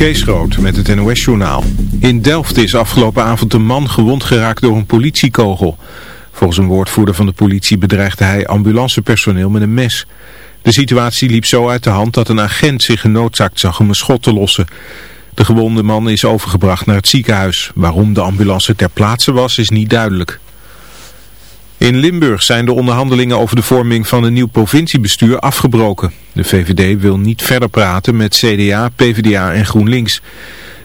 Kees Groot met het NOS-journaal. In Delft is afgelopen avond een man gewond geraakt door een politiekogel. Volgens een woordvoerder van de politie bedreigde hij ambulancepersoneel met een mes. De situatie liep zo uit de hand dat een agent zich genoodzaakt zag om een schot te lossen. De gewonde man is overgebracht naar het ziekenhuis. Waarom de ambulance ter plaatse was is niet duidelijk. In Limburg zijn de onderhandelingen over de vorming van een nieuw provinciebestuur afgebroken. De VVD wil niet verder praten met CDA, PvdA en GroenLinks.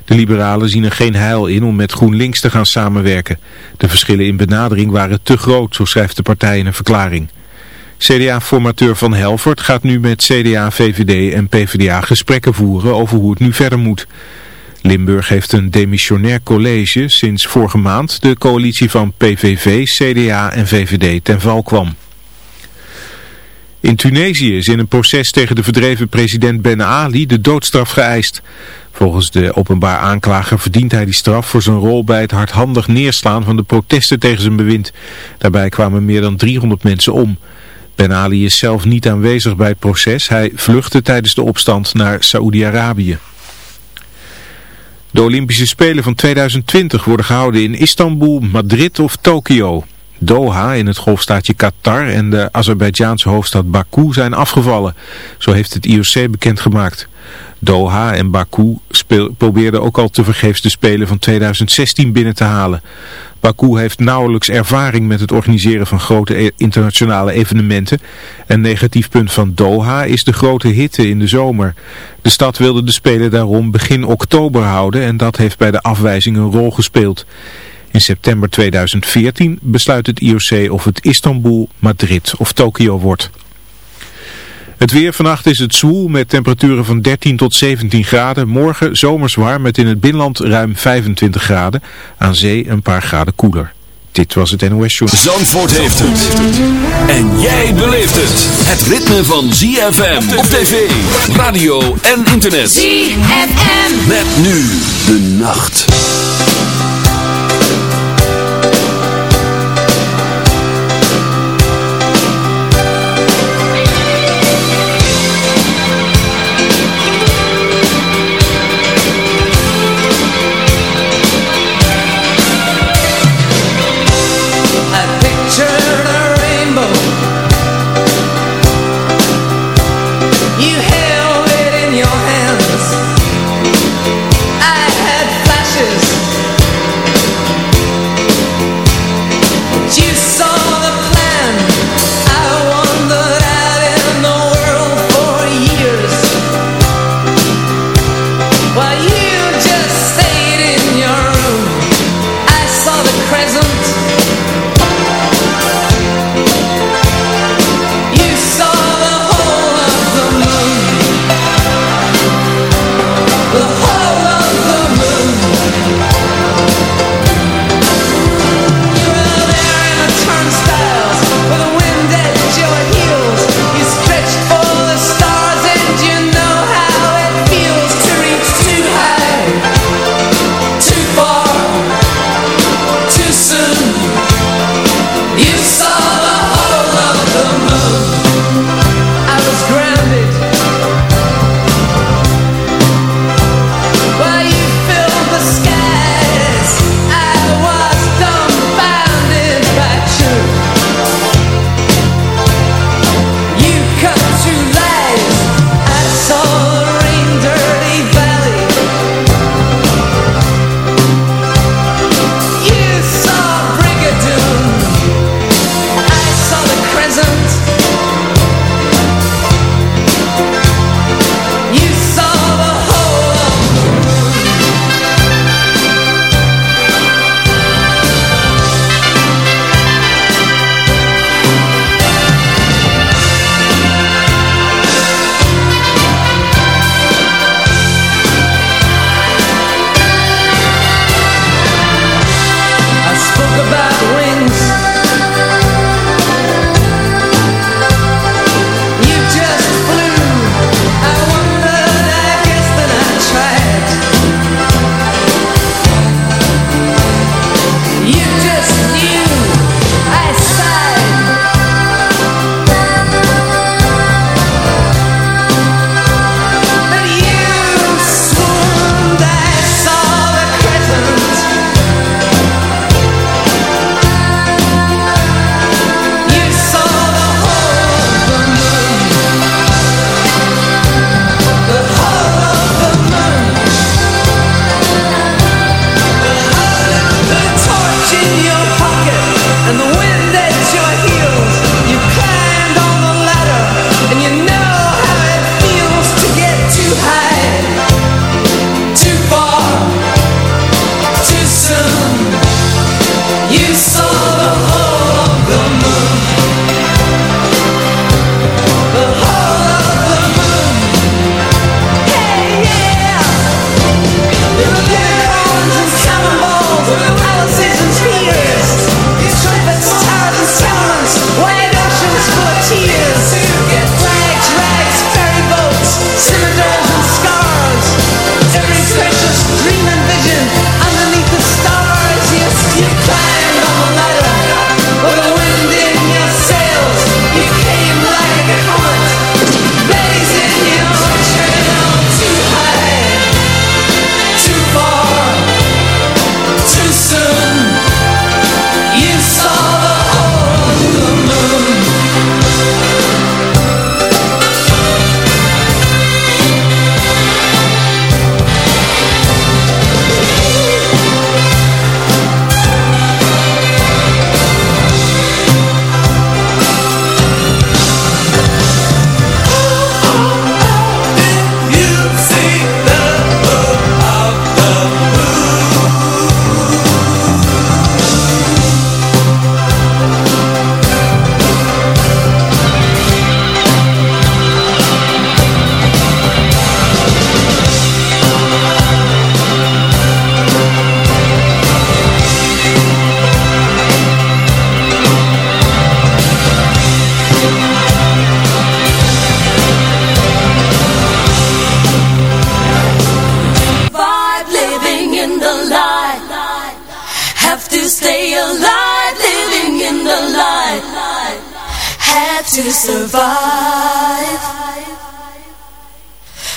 De liberalen zien er geen heil in om met GroenLinks te gaan samenwerken. De verschillen in benadering waren te groot, zo schrijft de partij in een verklaring. CDA-formateur Van Helvert gaat nu met CDA, VVD en PvdA gesprekken voeren over hoe het nu verder moet. Limburg heeft een demissionair college sinds vorige maand de coalitie van PVV, CDA en VVD ten val kwam. In Tunesië is in een proces tegen de verdreven president Ben Ali de doodstraf geëist. Volgens de openbaar aanklager verdient hij die straf voor zijn rol bij het hardhandig neerslaan van de protesten tegen zijn bewind. Daarbij kwamen meer dan 300 mensen om. Ben Ali is zelf niet aanwezig bij het proces. Hij vluchtte tijdens de opstand naar Saoedi-Arabië. De Olympische Spelen van 2020 worden gehouden in Istanbul, Madrid of Tokio. Doha in het golfstaatje Qatar en de Azerbeidzjaanse hoofdstad Baku zijn afgevallen. Zo heeft het IOC bekendgemaakt. Doha en Baku probeerden ook al te vergeefs de Spelen van 2016 binnen te halen. Baku heeft nauwelijks ervaring met het organiseren van grote e- internationale evenementen. Een negatief punt van Doha is de grote hitte in de zomer. De stad wilde de Spelen daarom begin oktober houden en dat heeft bij de afwijzing een rol gespeeld. In september 2014 besluit het IOC of het Istanbul, Madrid of Tokio wordt. Het weer vannacht is het zwoel met temperaturen van 13 tot 17 graden. Morgen zomers warm met in het binnenland ruim 25 graden. Aan zee een paar graden koeler. Dit was het NOS Show. Zandvoort heeft het. En jij beleeft het. Het ritme van ZFM op tv, radio en internet. ZFM. Met nu de nacht.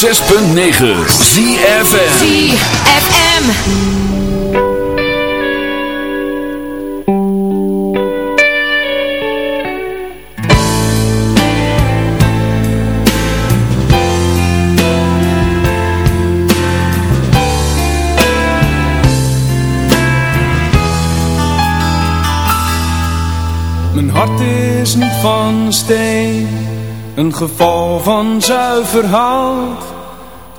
106.9 ZFM ZFM van steen, een geval van zuiver hout.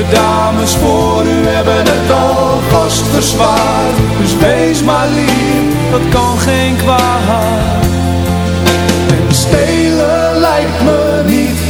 De dames voor u hebben het al vast. Dus wees maar lief, dat kan geen kwaad. En stelen lijkt me niet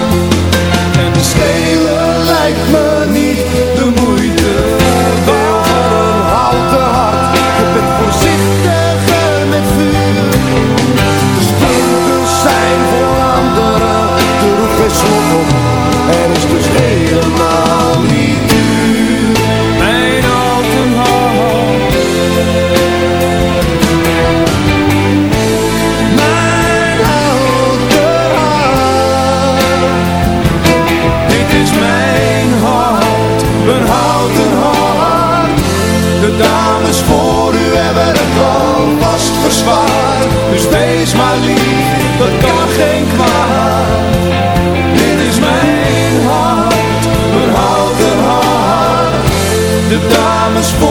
Dames voor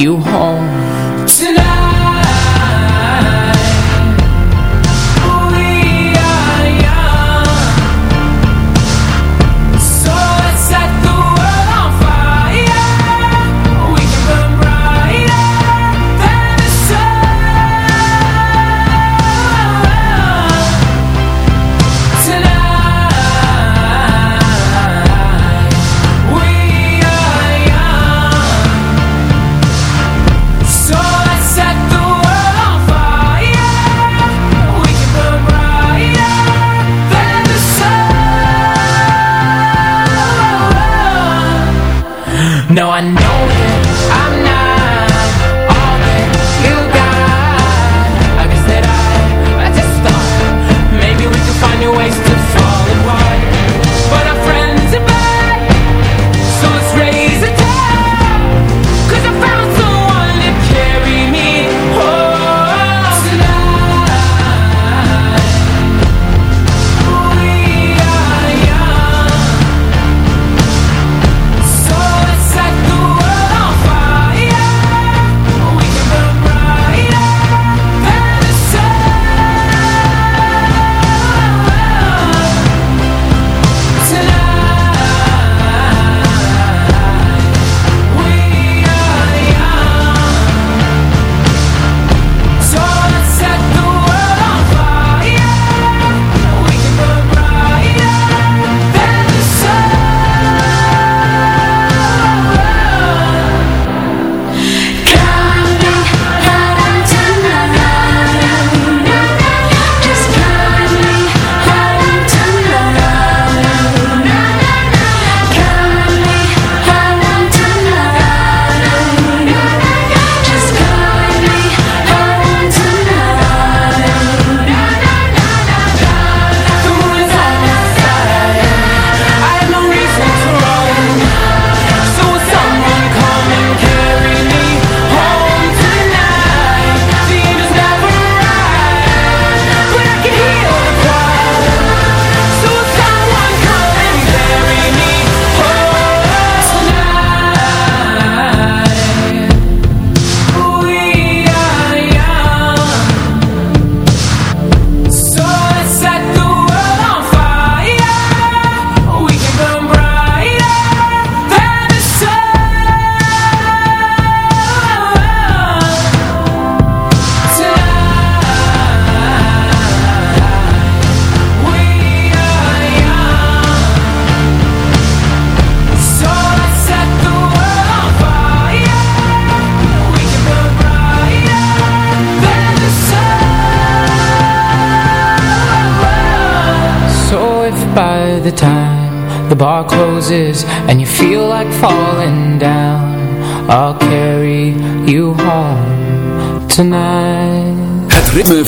you home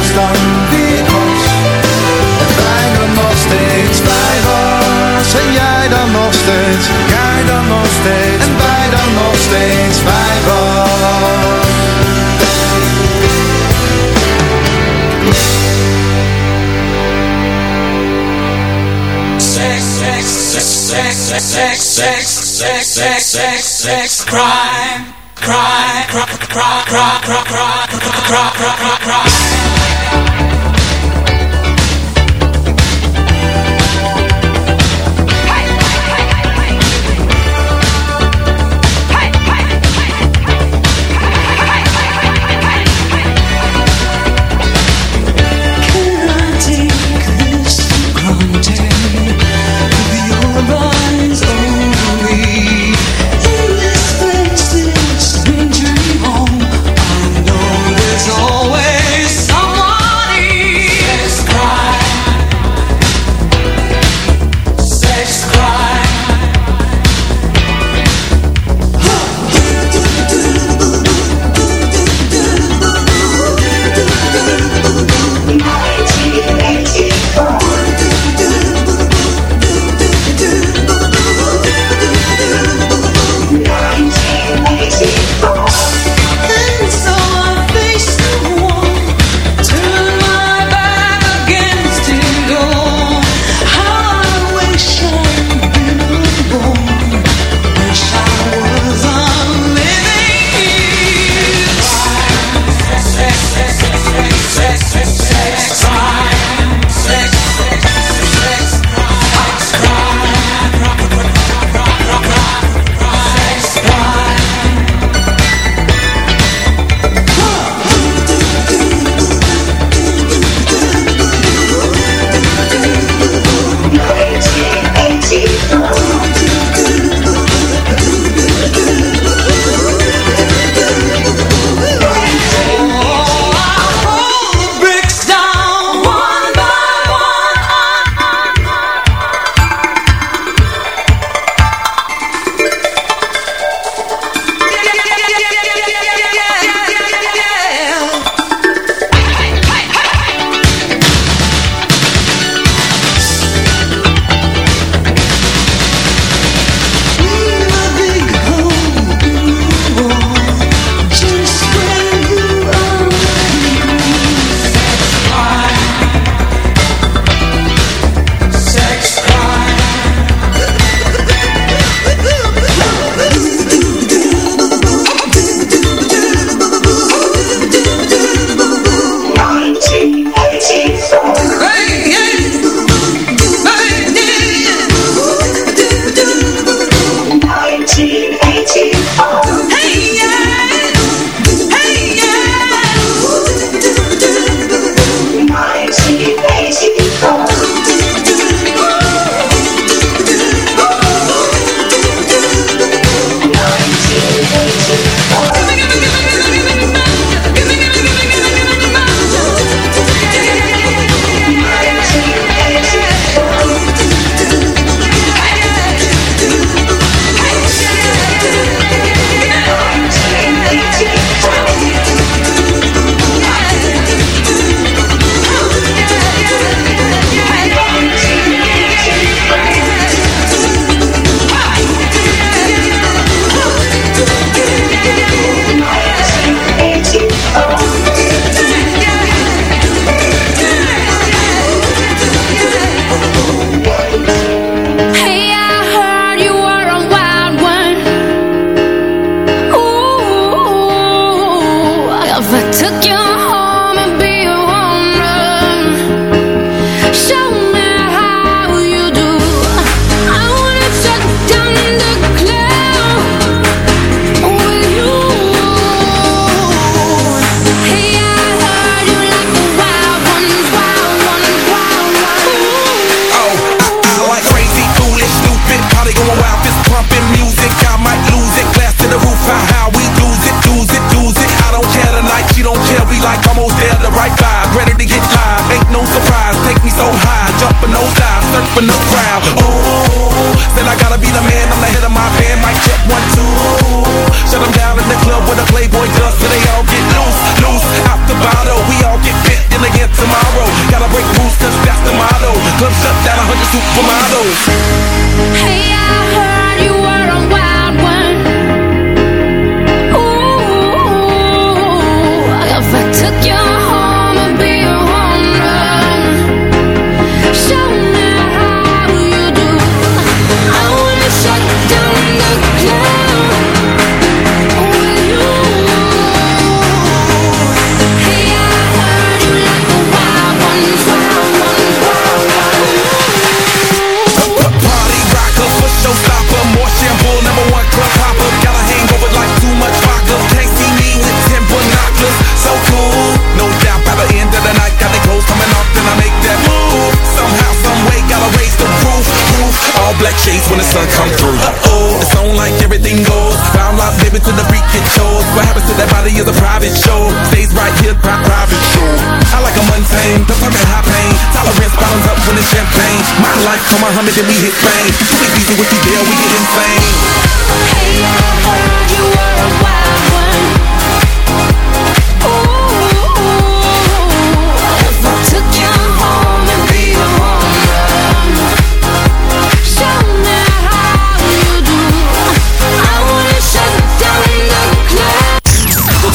Was dan wie was. En bijna nog steeds bij was. En jij dan nog steeds. Jij dan nog steeds. En wij dan nog steeds bij was. Sex, sex, sex, sex, sex, sex, sex, sex, sex, sex, sex, crime, crime, cry, cry, cry, cry, cry, cry, cry, cry, cry. Surfing the crowd. Oh, said I gotta be the man, I'm the head of my band. Mic check one two. Shut them down in the club with a Playboy does, so they all get loose, loose out the bottle. We all get fit in again tomorrow. Gotta break rules, cause that's the motto. Club shut down, a 100 supermodels. Shades when the sun come through. Uh oh, it's on like everything goes. Round lock, baby, to the freak it shows. What happens to that body is a private show. Stays right here, pri- private show. I like a mundane, don't talk high pain. Tolerance bottoms up when it's champagne. My life, come on, Muhammad, then we hit fame. Too easy with you there, we get insane. Hey, I heard you were a wild one.